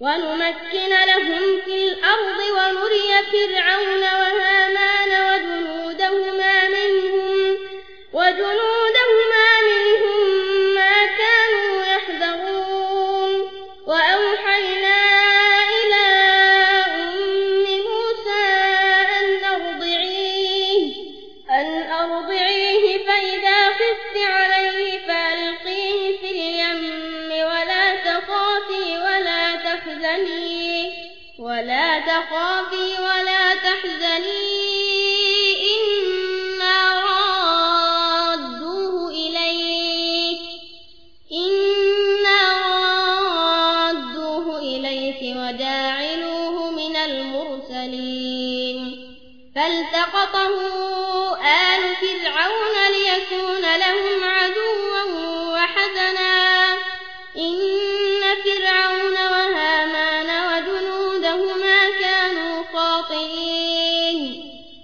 ونمكن لهم في الأرض ونري فرعون وهامان وجنودهما منهم وجنودهما منهم ما كانوا يحذرون. وأوحينا إلى أم موسى أن أرضعيه أن أرضعيه فإذا خفت عليه تحزني ولا تخافي ولا تحزني. إنا رادوه إليك إنا رادوه إليك وجاعلوه من المرسلين. فالتقطه آل فرعون ليكون لهم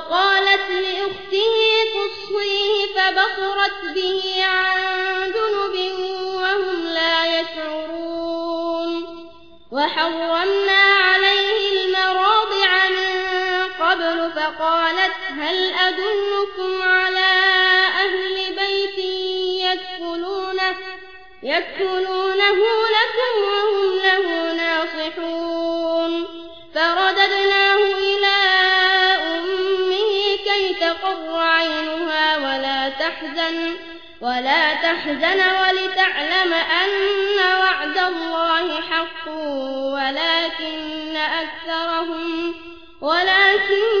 وقالت لأخته قصيه فبصرت به عن جنب وهم لا يشعرون. وحرمنا عليه المراضع من قبل فقالت هل أدلكم على أهل بيت يكفلونه يكفلونه لكم تقر عينها ولا تحزن ولا تحزن ولتعلم أن وعد الله حق ولكن أكثرهم ولكن